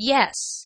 Yes.